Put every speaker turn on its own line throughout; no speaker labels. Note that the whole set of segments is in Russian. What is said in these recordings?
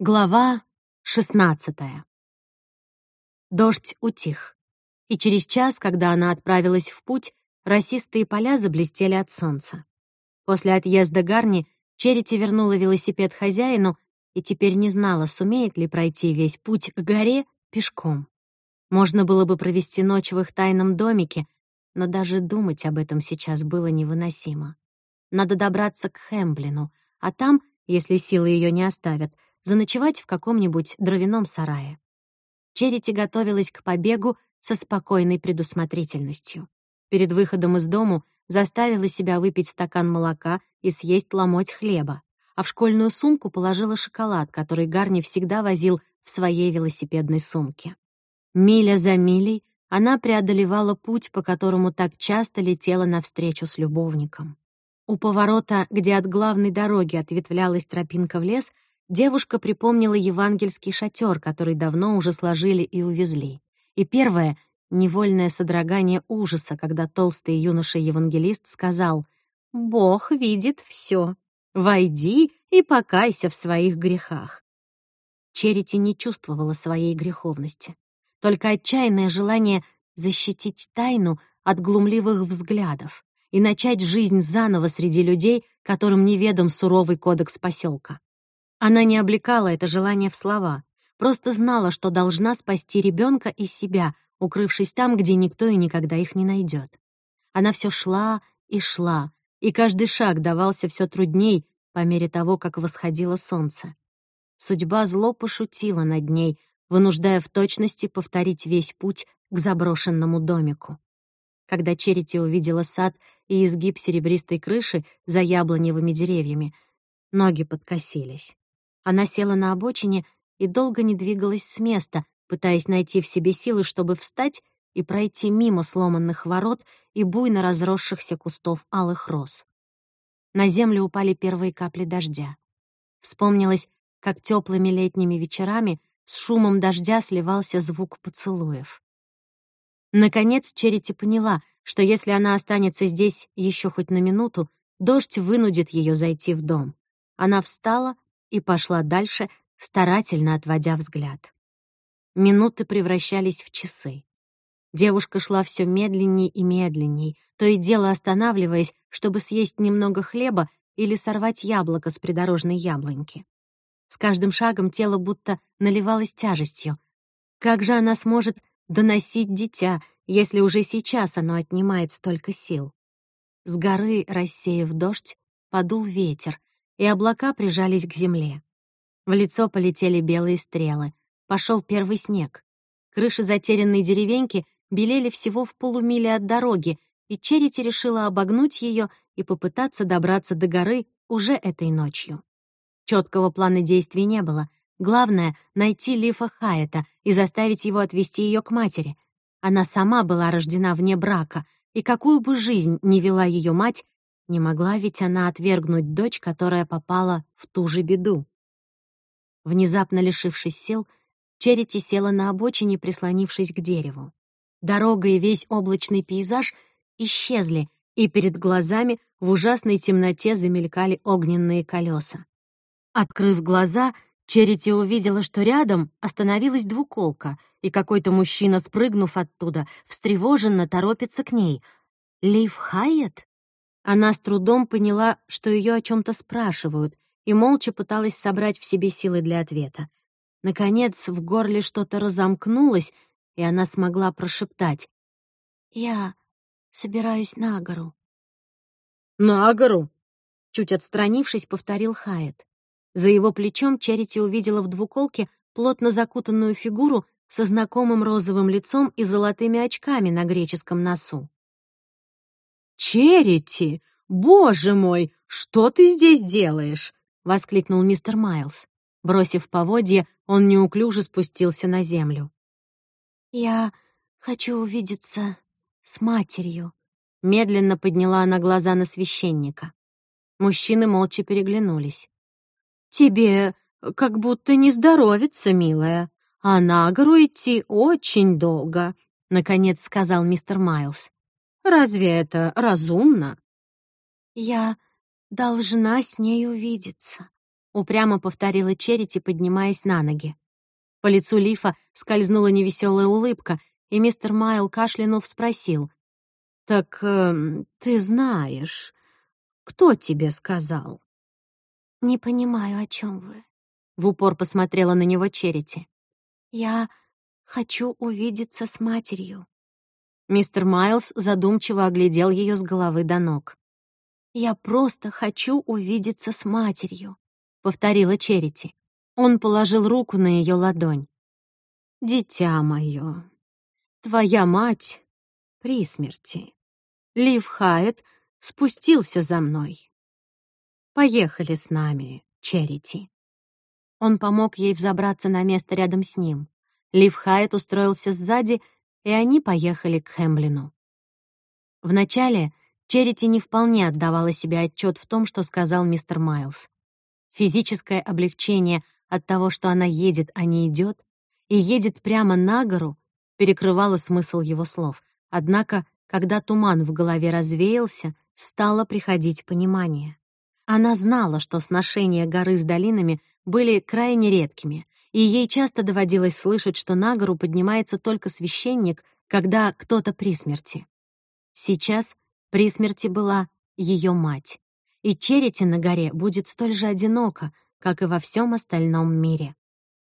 Глава шестнадцатая. Дождь утих, и через час, когда она отправилась в путь, росистые поля заблестели от солнца. После отъезда Гарни Черити вернула велосипед хозяину и теперь не знала, сумеет ли пройти весь путь к горе пешком. Можно было бы провести ночь в их тайном домике, но даже думать об этом сейчас было невыносимо. Надо добраться к Хэмблину, а там, если силы ее не оставят — заночевать в каком-нибудь дровяном сарае. Черити готовилась к побегу со спокойной предусмотрительностью. Перед выходом из дому заставила себя выпить стакан молока и съесть ломоть хлеба, а в школьную сумку положила шоколад, который Гарни всегда возил в своей велосипедной сумке. Миля за милей она преодолевала путь, по которому так часто летела навстречу с любовником. У поворота, где от главной дороги ответвлялась тропинка в лес, девушка припомнила евангельский шатер, который давно уже сложили и увезли. И первое — невольное содрогание ужаса, когда толстый юноша-евангелист сказал «Бог видит все. Войди и покайся в своих грехах». Черити не чувствовала своей греховности, только отчаянное желание защитить тайну от глумливых взглядов и начать жизнь заново среди людей, которым неведом суровый кодекс поселка. Она не облекала это желание в слова, просто знала, что должна спасти ребенка и себя, укрывшись там, где никто и никогда их не найдет. Она все шла и шла, и каждый шаг давался все трудней по мере того, как восходило солнце. Судьба зло пошутила над ней, вынуждая в точности повторить весь путь к заброшенному домику. Когда Черити увидела сад и изгиб серебристой крыши за яблоневыми деревьями, ноги подкосились. Она села на обочине и долго не двигалась с места, пытаясь найти в себе силы, чтобы встать и пройти мимо сломанных ворот и буйно разросшихся кустов алых роз. На землю упали первые капли дождя. Вспомнилось, как теплыми летними вечерами с шумом дождя сливался звук поцелуев. Наконец Черити поняла, что если она останется здесь еще хоть на минуту, дождь вынудит ее зайти в дом. Она встала, и пошла дальше, старательно отводя взгляд. Минуты превращались в часы. Девушка шла все медленней и медленней, то и дело останавливаясь, чтобы съесть немного хлеба или сорвать яблоко с придорожной яблоньки. С каждым шагом тело будто наливалось тяжестью. Как же она сможет доносить дитя, если уже сейчас оно отнимает столько сил? С горы, рассеяв дождь, подул ветер, и облака прижались к земле. В лицо полетели белые стрелы. Пошел первый снег. Крыши затерянной деревеньки белели всего в полумиле от дороги, и Черити решила обогнуть ее и попытаться добраться до горы уже этой ночью. Четкого плана действий не было. Главное — найти Лифа Хайета и заставить его отвести ее к матери. Она сама была рождена вне брака, и какую бы жизнь ни вела ее мать, не могла ведь она отвергнуть дочь, которая попала в ту же беду. Внезапно лишившись сил, Черити села на обочине, прислонившись к дереву. Дорога и весь облачный пейзаж исчезли, и перед глазами в ужасной темноте замелькали огненные колеса. Открыв глаза, Черити увидела, что рядом остановилась двуколка, и какой-то мужчина, спрыгнув оттуда, встревоженно торопится к ней. «Лив Хайет?» Она с трудом поняла, что ее о чем то спрашивают, и молча пыталась собрать в себе силы для ответа. Наконец, в горле что-то разомкнулось, и она смогла прошептать. «Я собираюсь на гору». «На гору?» Чуть отстранившись, повторил Хайет. За его плечом Черити увидела в двуколке плотно закутанную фигуру со знакомым розовым лицом и золотыми очками на греческом носу. «Черити! Боже мой, что ты здесь делаешь?» — воскликнул мистер Майлз. Бросив поводье, он неуклюже спустился на землю.
«Я хочу увидеться с матерью», —
медленно подняла она глаза на священника. Мужчины молча переглянулись. «Тебе как будто не здоровится, милая, а на гору идти очень долго», — наконец сказал мистер Майлз. Разве это разумно?»
«Я должна с ней увидеться», —
упрямо повторила Черити, поднимаясь на ноги. По лицу Лифа скользнула невеселая улыбка, и мистер Майл кашлянув спросил. «Так э, ты знаешь, кто тебе сказал?»
«Не понимаю, о чем вы», —
в упор посмотрела на него Черити.
«Я хочу увидеться с матерью».
Мистер Майлз задумчиво оглядел ее с головы до ног.
«Я просто хочу увидеться с матерью», —
повторила Черити. Он положил руку на ее ладонь. «Дитя мое, твоя мать при смерти. Лив Хайет спустился за мной. Поехали с нами, Черити». Он помог ей взобраться на место рядом с ним. Лив Хайет устроился сзади — и они поехали к Хэмблину. Вначале Черити не вполне отдавала себе отчет в том, что сказал мистер Майлз. Физическое облегчение от того, что она едет, а не идет, и едет прямо на гору, перекрывало смысл его слов. Однако, когда туман в голове развеялся, стало приходить понимание. Она знала, что сношения горы с долинами были крайне редкими, и ей часто доводилось слышать, что на гору поднимается только священник, когда кто-то при смерти. Сейчас при смерти была ее мать, и Черити на горе будет столь же одиноко, как и во всем остальном мире.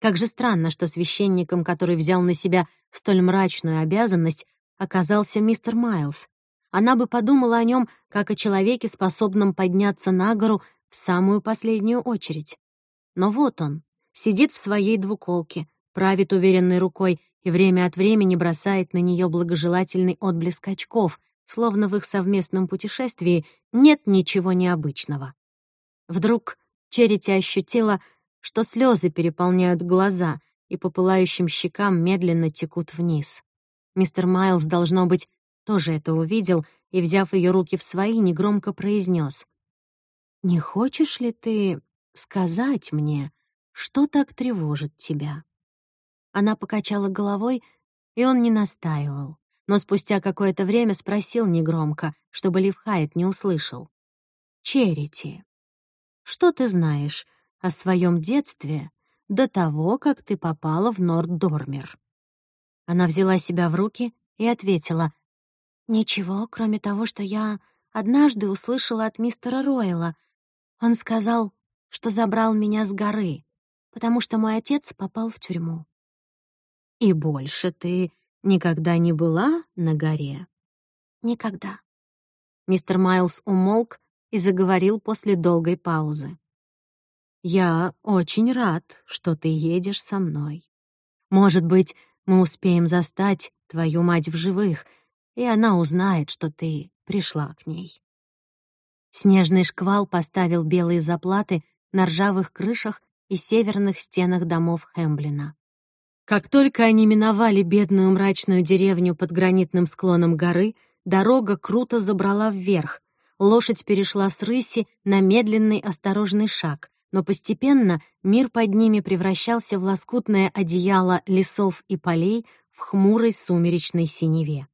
Как же странно, что священником, который взял на себя столь мрачную обязанность, оказался мистер Майлз. Она бы подумала о нем как о человеке, способном подняться на гору в самую последнюю очередь. Но вот он, сидит в своей двуколке, правит уверенной рукой и время от времени бросает на нее благожелательный отблеск очков, словно в их совместном путешествии нет ничего необычного. Вдруг Черити ощутила, что слезы переполняют глаза и по пылающим щекам медленно текут вниз. Мистер Майлз, должно быть, тоже это увидел и, взяв ее руки в свои, негромко произнес: «Не хочешь ли ты сказать мне, что так тревожит тебя?» Она покачала головой, и он не настаивал, но спустя какое-то время спросил негромко, чтобы Ливхайт не услышал. «Черити, что ты знаешь о своем детстве до того, как ты попала в Норд-Дормер?» Она взяла себя в руки и ответила, «Ничего, кроме того, что я однажды услышала от мистера Ройла. Он сказал, что забрал меня с горы потому что мой отец попал в тюрьму. И больше ты никогда не была на горе? Никогда. Мистер Майлз умолк и заговорил после долгой паузы. Я очень рад, что ты едешь со мной. Может быть, мы успеем застать твою мать в живых, и она узнает, что ты пришла к ней. Снежный шквал поставил белые заплаты на ржавых крышах и северных стенах домов Хэмблина. Как только они миновали бедную мрачную деревню под гранитным склоном горы, дорога круто забрала вверх. Лошадь перешла с рыси на медленный осторожный шаг, но постепенно мир под ними превращался в лоскутное одеяло лесов и полей в хмурой сумеречной синеве.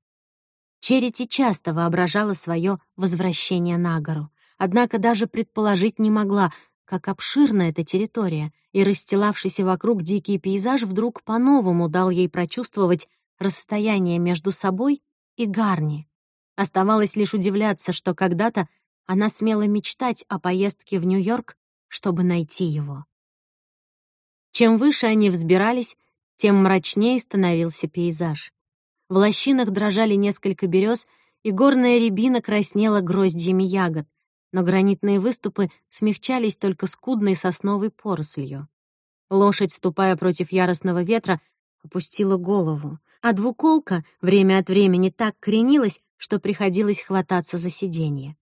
Черити часто воображала свое возвращение на гору, однако даже предположить не могла, как обширна эта территория, и расстилавшийся вокруг дикий пейзаж вдруг по-новому дал ей прочувствовать расстояние между собой и Гарни. Оставалось лишь удивляться, что когда-то она смела мечтать о поездке в Нью-Йорк, чтобы найти его. Чем выше они взбирались, тем мрачнее становился пейзаж. В лощинах дрожали несколько берез, и горная рябина краснела гроздьями ягод, но гранитные выступы смягчались только скудной сосновой порослью. Лошадь, ступая против яростного ветра, опустила голову, а двуколка время от времени так кренилась, что приходилось хвататься за сиденье.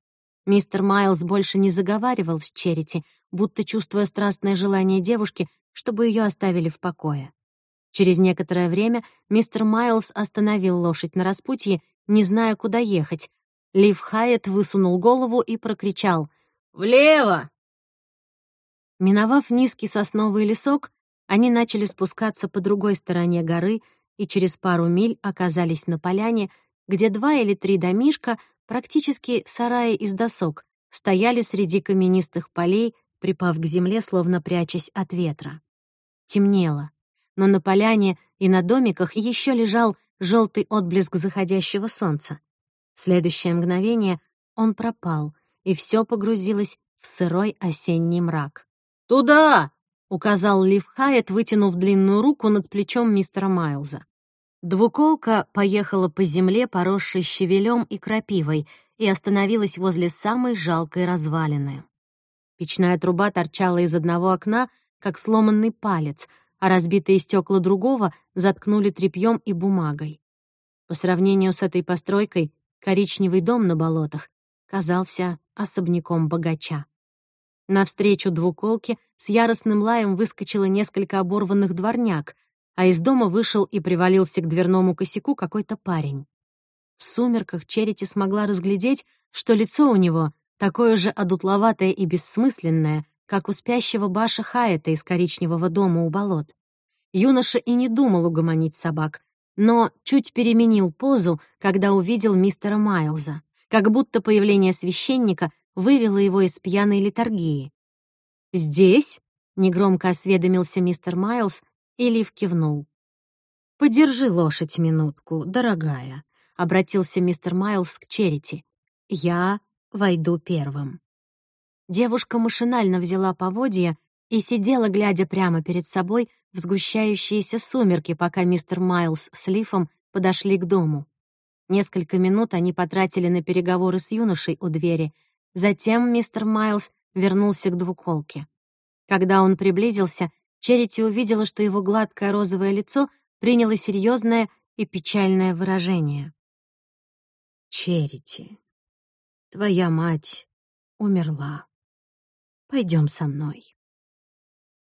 Мистер Майлз больше не заговаривал с Черити, будто чувствуя страстное желание девушки, чтобы ее оставили в покое. Через некоторое время мистер Майлз остановил лошадь на распутье, не зная, куда ехать, Лив Хайет высунул голову и прокричал «Влево!». Миновав низкий сосновый лесок, они начали спускаться по другой стороне горы и через пару миль оказались на поляне, где два или три домишка, практически сараи из досок, стояли среди каменистых полей припав к земле, словно прячась от ветра. Темнело, но на поляне и на домиках еще лежал желтый отблеск заходящего солнца. В следующее мгновение он пропал, и все погрузилось в сырой осенний мрак.
«Туда!»
— указал Лив Хайет, вытянув длинную руку над плечом мистера Майлза. Двуколка поехала по земле, поросшей щавелем и крапивой, и остановилась возле самой жалкой развалины. Печная труба торчала из одного окна, как сломанный палец, а разбитые стекла другого заткнули тряпьем и бумагой. По сравнению с этой постройкой, коричневый дом на болотах казался особняком богача. Навстречу двуколке с яростным лаем выскочило несколько оборванных дворняк, а из дома вышел и привалился к дверному косяку какой-то парень. В сумерках Черити смогла разглядеть, что лицо у него такое же одутловатое и бессмысленное, как у спящего Баша Хайета из коричневого дома у болот. Юноша и не думал угомонить собак, но чуть переменил позу, когда увидел мистера Майлза, как будто появление священника вывело его из пьяной литургии. «Здесь?» — негромко осведомился мистер Майлз, и Лив кивнул. «Подержи лошадь минутку, дорогая», — обратился мистер Майлз к Черити. «Я войду первым». Девушка машинально взяла поводья и сидела, глядя прямо перед собой в сгущающиеся сумерки, пока мистер Майлз с Лифом подошли к дому. Несколько минут они потратили на переговоры с юношей у двери. Затем мистер Майлз вернулся к двуколке. Когда он приблизился, Черити увидела, что его гладкое розовое лицо приняло серьезное и печальное выражение. «Черити, твоя мать умерла. Пойдем со мной».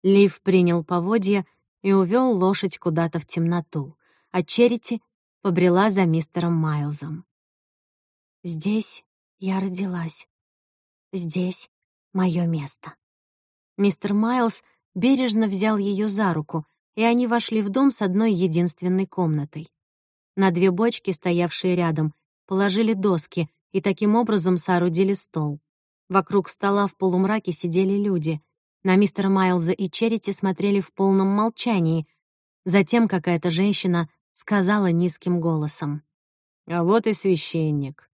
Лив принял поводья и увел лошадь куда-то в темноту, а Черити побрела за мистером Майлзом. «Здесь я родилась. Здесь мое место». Мистер Майлз бережно взял ее за руку, и они вошли в дом с одной единственной комнатой. На две бочки, стоявшие рядом, положили доски и таким образом соорудили стол. Вокруг стола в полумраке сидели люди. На мистера Майлза и Черити смотрели в полном молчании. Затем какая-то женщина сказала низким голосом.
«А вот и священник».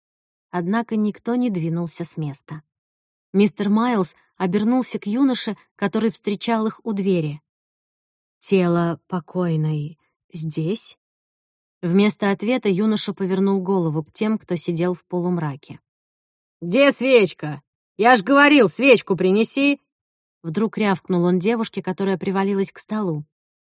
Однако никто не двинулся с места. Мистер Майлз обернулся к юноше, который встречал их у двери. «Тело покойной здесь?» Вместо ответа юноша повернул голову к тем, кто сидел в полумраке.
«Где свечка? Я ж говорил, свечку принеси!»
Вдруг рявкнул он девушке, которая привалилась к столу.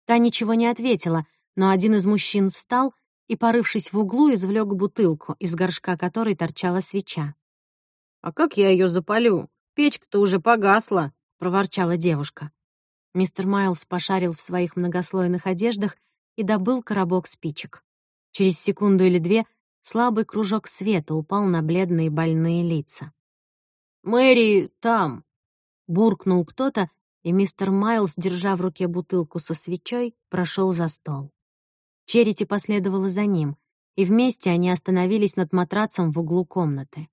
Та ничего не ответила, но один из мужчин встал и, порывшись в углу, извлек бутылку, из горшка которой торчала свеча.
«А как я ее запалю? Печка-то уже погасла», —
проворчала девушка. Мистер Майлз пошарил в своих многослойных одеждах и добыл коробок спичек. Через секунду или две слабый кружок света упал на бледные больные лица.
«Мэри там!»
— буркнул кто-то, и мистер Майлз, держа в руке бутылку со свечой, прошел за стол. Черити последовала за ним, и вместе они остановились над матрацем в углу комнаты.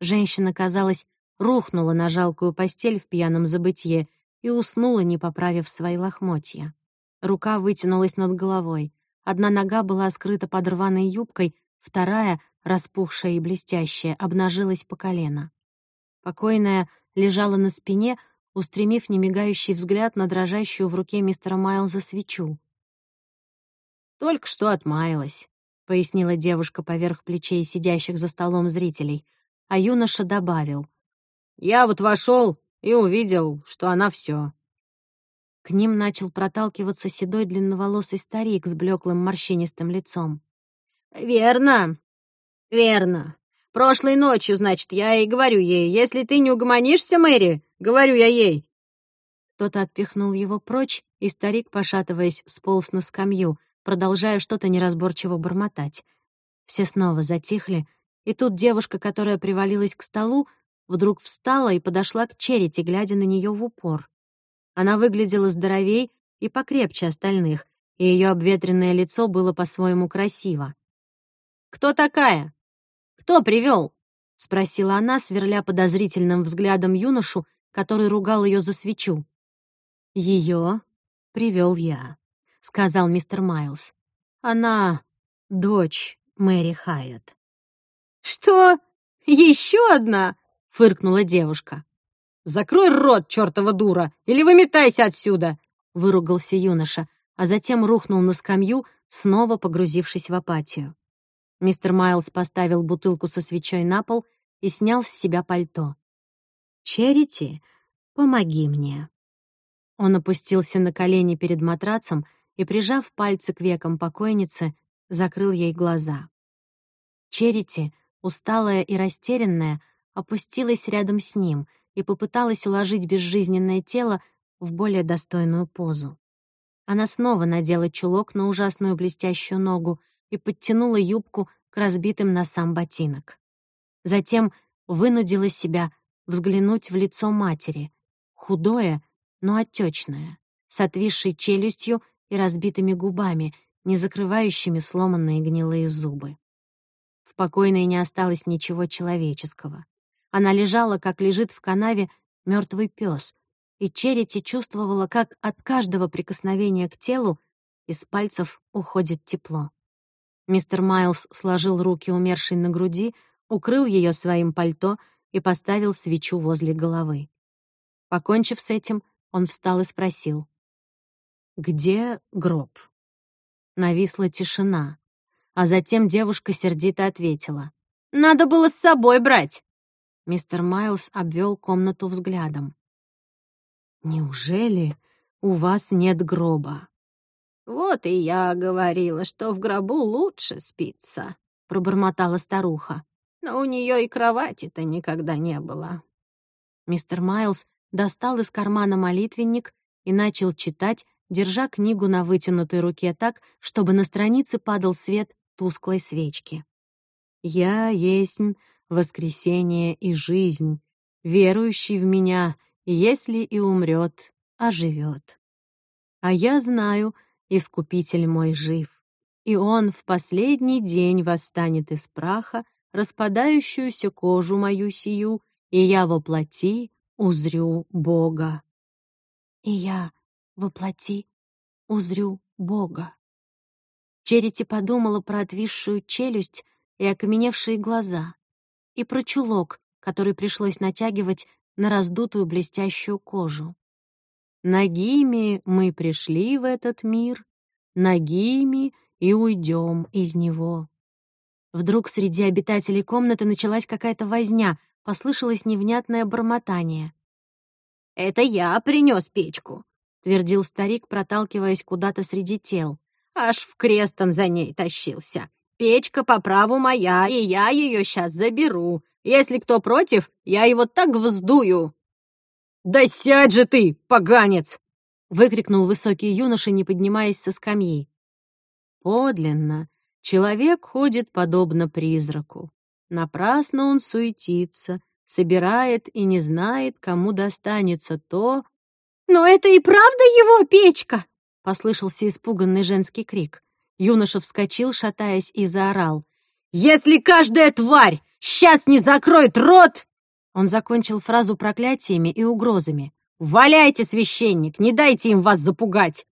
Женщина, казалось, рухнула на жалкую постель в пьяном забытье и уснула, не поправив свои лохмотья. Рука вытянулась над головой. Одна нога была скрыта под рваной юбкой, вторая, распухшая и блестящая, обнажилась по колено. Покойная лежала на спине, устремив немигающий взгляд на дрожащую в руке мистера Майлза свечу.
«Только что отмаялась», — пояснила девушка поверх плечей сидящих за столом зрителей —
а юноша добавил.
«Я вот вошел и увидел, что она все.
К ним начал проталкиваться седой длинноволосый старик с блеклым морщинистым лицом.
«Верно, верно. Прошлой ночью, значит, я и говорю ей, если ты не угомонишься, Мэри, говорю я ей».
Кто-то отпихнул его прочь, и старик, пошатываясь, сполз на скамью, продолжая что-то неразборчиво бормотать. Все снова затихли, и тут девушка, которая привалилась к столу, вдруг встала и подошла к Черити, глядя на нее в упор. Она выглядела здоровей и покрепче остальных, и ее обветренное лицо было по-своему красиво.
«Кто такая? Кто привел?
спросила она, сверля подозрительным взглядом юношу который ругал ее за свечу. Ее привел я, сказал мистер Майлз. Она дочь Мэри Хайет.
Что? Еще одна?
фыркнула девушка.
Закрой рот, чертова дура, или выметайся отсюда,
выругался юноша, а затем рухнул на скамью, снова погрузившись в апатию. Мистер Майлз поставил бутылку со свечой на пол и снял с себя пальто. «Черити, помоги мне». Он опустился на колени перед матрацем и, прижав пальцы к векам покойницы, закрыл ей глаза. Черити, усталая и растерянная, опустилась рядом с ним и попыталась уложить безжизненное тело в более достойную позу. Она снова надела чулок на ужасную блестящую ногу и подтянула юбку к разбитым носам ботинок. Затем вынудила себя взглянуть в лицо матери, худое, но отечное, с отвисшей челюстью и разбитыми губами, не закрывающими сломанные гнилые зубы. В покойной не осталось ничего человеческого. Она лежала, как лежит в канаве мертвый пес, и Черити чувствовала, как от каждого прикосновения к телу из пальцев уходит тепло. Мистер Майлз сложил руки умершей на груди, укрыл ее своим пальто и поставил свечу возле головы. Покончив с этим, он встал и спросил. «Где гроб?» Нависла тишина, а затем девушка сердито ответила.
«Надо было с собой брать!»
Мистер Майлз обвел комнату взглядом. «Неужели у вас нет гроба?»
«Вот и я говорила, что в гробу лучше спится», — пробормотала старуха. «Но у нее и кровати-то никогда не было».
Мистер Майлз достал из кармана молитвенник и начал читать, держа книгу на вытянутой руке так, чтобы на странице падал свет тусклой свечки. «Я есть воскресение и жизнь, верующий в меня, если и умрет, оживет. А я знаю, Искупитель мой жив, и он в последний день восстанет из праха, распадающуюся кожу мою сию, и я воплоти узрю Бога. И я воплоти узрю Бога. Черити подумала про отвисшую челюсть и окаменевшие глаза, и про чулок, который пришлось натягивать на раздутую блестящую кожу. Нагими мы пришли в этот мир, нагими и уйдем из него. Вдруг среди обитателей комнаты началась какая-то возня, послышалось невнятное бормотание.
«Это я принес печку», — твердил старик, проталкиваясь куда-то среди тел. «Аж в крест он за ней тащился. Печка по праву моя, и я ее сейчас заберу. Если кто против, я его так вздую». «Да сядь же ты, поганец!» — выкрикнул высокий юноша, не поднимаясь со скамьи. Подлинно. Человек ходит подобно призраку. Напрасно он суетится, собирает и не знает, кому достанется то...
«Но это и правда его печка!»
— послышался испуганный женский крик. Юноша вскочил, шатаясь, и заорал. «Если каждая тварь сейчас не закроет рот, он закончил фразу проклятиями и угрозами. «Валяйте, священник, не дайте им вас запугать!»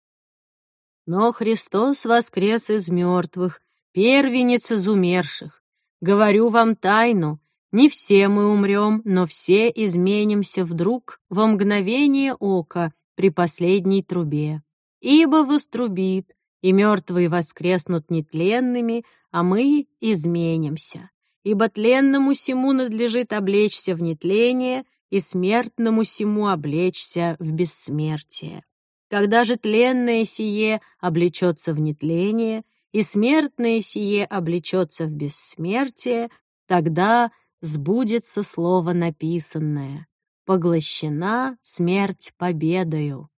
Но Христос воскрес из мертвых, первенец из умерших. Говорю вам тайну, не все мы умрем, но все изменимся вдруг во мгновение ока при последней трубе. Ибо вострубит, и мертвые воскреснут нетленными, а мы изменимся ибо тленному сему надлежит облечься в нетление, и смертному сему облечься в бессмертие. Когда же тленное сие облечется в нетление, и смертное сие облечется в бессмертие, тогда сбудется слово написанное «Поглощена смерть победою».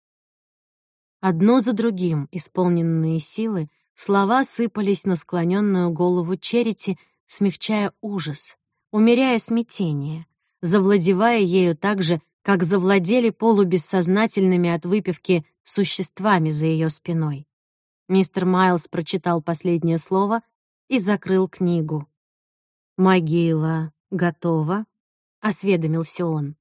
Одно за другим, исполненные силы, слова сыпались на склоненную голову Черити — смягчая ужас, умеряя смятение, завладевая ею так же, как завладели полубессознательными от выпивки существами за ее спиной. Мистер Майлз прочитал последнее слово и закрыл книгу. «Могила готова?» — осведомился он.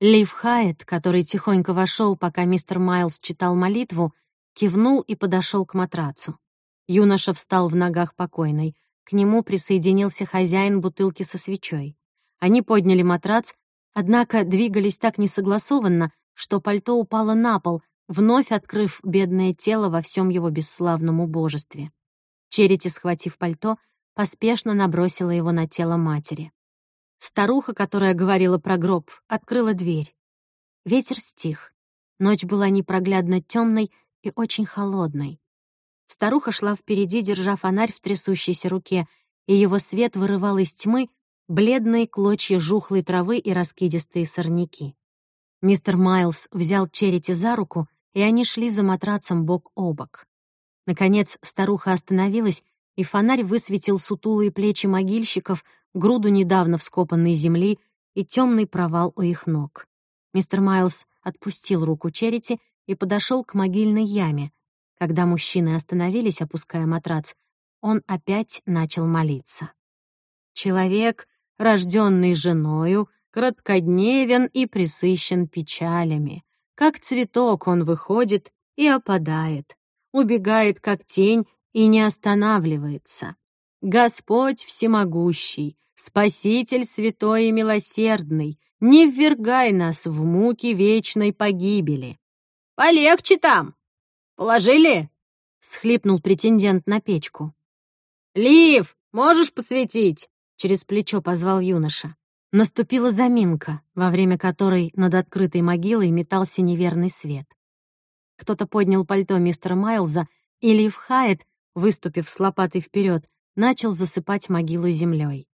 Лив Хайет, который тихонько вошел, пока мистер Майлз читал молитву, кивнул и подошел к матрацу. Юноша встал в ногах покойной. К нему присоединился хозяин бутылки со свечой. Они подняли матрац, однако двигались так несогласованно, что пальто упало на пол, вновь открыв бедное тело во всем его бесславном убожестве. Черити, схватив пальто, поспешно набросила его на тело матери. Старуха, которая говорила про гроб, открыла дверь. Ветер стих. Ночь была непроглядно темной и очень холодной. Старуха шла впереди, держа фонарь в трясущейся руке, и его свет вырывал из тьмы бледные клочья жухлой травы и раскидистые сорняки. Мистер Майлз взял Черити за руку, и они шли за матрацем бок о бок. Наконец старуха остановилась, и фонарь высветил сутулые плечи могильщиков, груду недавно вскопанной земли и темный провал у их ног. Мистер Майлз отпустил руку Черити и подошел к могильной яме. Когда мужчины остановились, опуская матрац, он опять начал молиться. «Человек, рожденный женою, краткодневен и присыщен печалями. Как цветок он выходит и опадает, убегает как тень и не останавливается. Господь всемогущий, Спаситель святой и милосердный, не ввергай нас в муки вечной погибели.
«Полегче там! Положили?»
— схлипнул претендент на печку.
«Лив, можешь посветить?»
— через плечо позвал юноша. Наступила заминка, во время которой над открытой могилой метался неверный свет. Кто-то поднял пальто мистера Майлза, и Лив Хайет, выступив с лопатой вперед, начал засыпать могилу землей.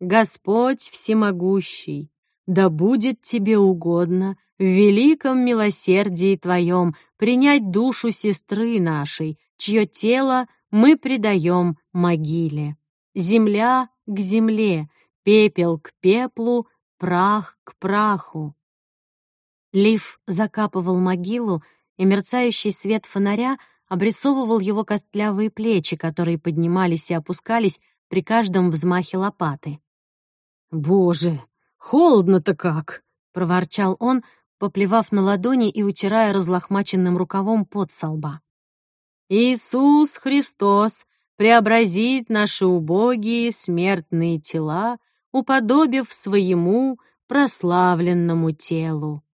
Господь всемогущий, да будет тебе угодно в великом милосердии Твоем принять душу сестры нашей, чье тело мы предаем могиле. Земля к земле, пепел к пеплу, прах к праху. Лив закапывал могилу, и мерцающий свет фонаря обрисовывал его костлявые плечи, которые поднимались и опускались при каждом взмахе лопаты.
«Боже, холодно-то как!»
— проворчал он, поплевав на ладони и утирая разлохмаченным рукавом под со лба.
«Иисус Христос преобразит наши убогие смертные тела, уподобив своему прославленному телу».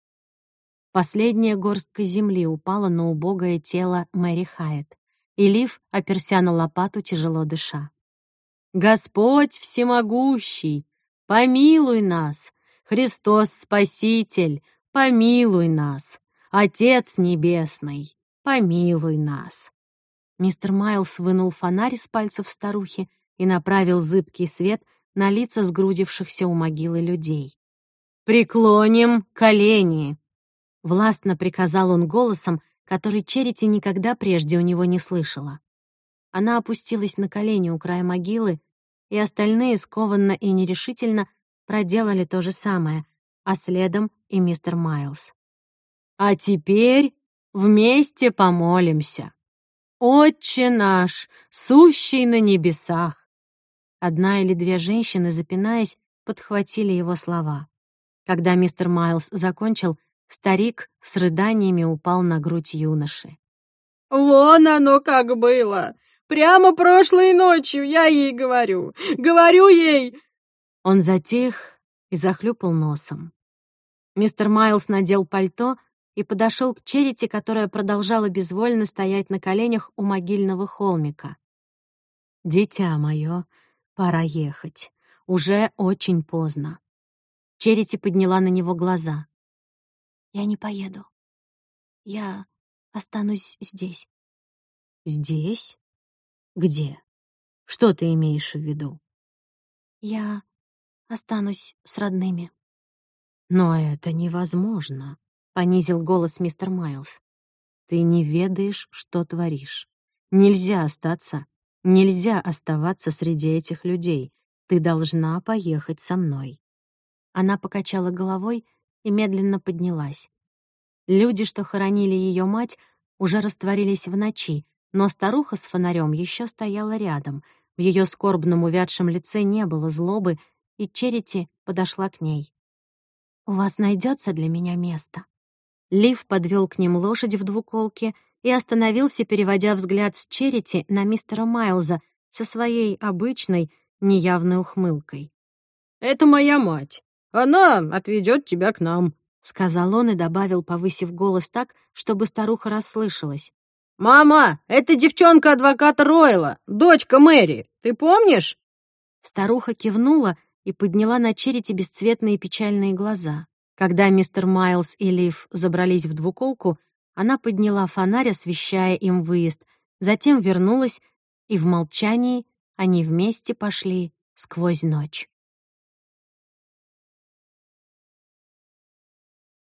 Последняя горстка земли упала на убогое тело Мэри Хайет, и Лив, оперся на лопату, тяжело дыша.
«Господь всемогущий, Помилуй нас, Христос Спаситель, помилуй нас, Отец Небесный, помилуй нас.
Мистер Майлз вынул фонарь из пальцев старухи и направил зыбкий свет на лица сгрудившихся у могилы людей.
«Преклоним колени!»
Властно приказал он голосом, который Черити никогда прежде у него не слышала. Она опустилась на колени у края могилы и остальные скованно и нерешительно проделали то же самое, а следом и мистер Майлз.
«А теперь вместе помолимся. Отче наш, сущий на небесах!»
Одна или две женщины, запинаясь, подхватили его слова. Когда мистер Майлз закончил, старик с рыданиями упал на грудь юноши.
«Вон оно как было! Прямо прошлой ночью я ей говорю. Говорю ей!»
Он затих и захлюпал носом. Мистер Майлз надел пальто и подошел к Черити, которая продолжала безвольно стоять на коленях у могильного холмика. «Дитя мое, пора ехать. Уже очень поздно». Черити подняла на него глаза. «Я не поеду. Я останусь здесь». «Здесь? «Где? Что ты имеешь в виду?» «Я останусь с родными». «Но это невозможно», — понизил голос мистер Майлз. «Ты не ведаешь, что творишь. Нельзя остаться, нельзя оставаться среди этих людей. Ты должна поехать со мной». Она покачала головой и медленно поднялась. Люди, что хоронили ее мать, уже растворились в ночи, но старуха с фонарем еще стояла рядом. В ее скорбном увядшем лице не было злобы, и Черити подошла к ней. у вас найдется для меня место?» Лив подвел к ним лошадь в двуколке и остановился, переводя взгляд с Черити на мистера Майлза со своей обычной, неявной ухмылкой.
«Это моя мать. Она отведет тебя к нам», —
сказал он и добавил, повысив голос так, чтобы старуха расслышалась.
«Мама, это девчонка адвоката Ройла, дочка Мэри, ты помнишь?»
Старуха кивнула и подняла на черете бесцветные печальные глаза. Когда мистер Майлз и Лив забрались в двуколку, она подняла фонарь, освещая им выезд, затем вернулась, и в молчании они вместе пошли сквозь ночь.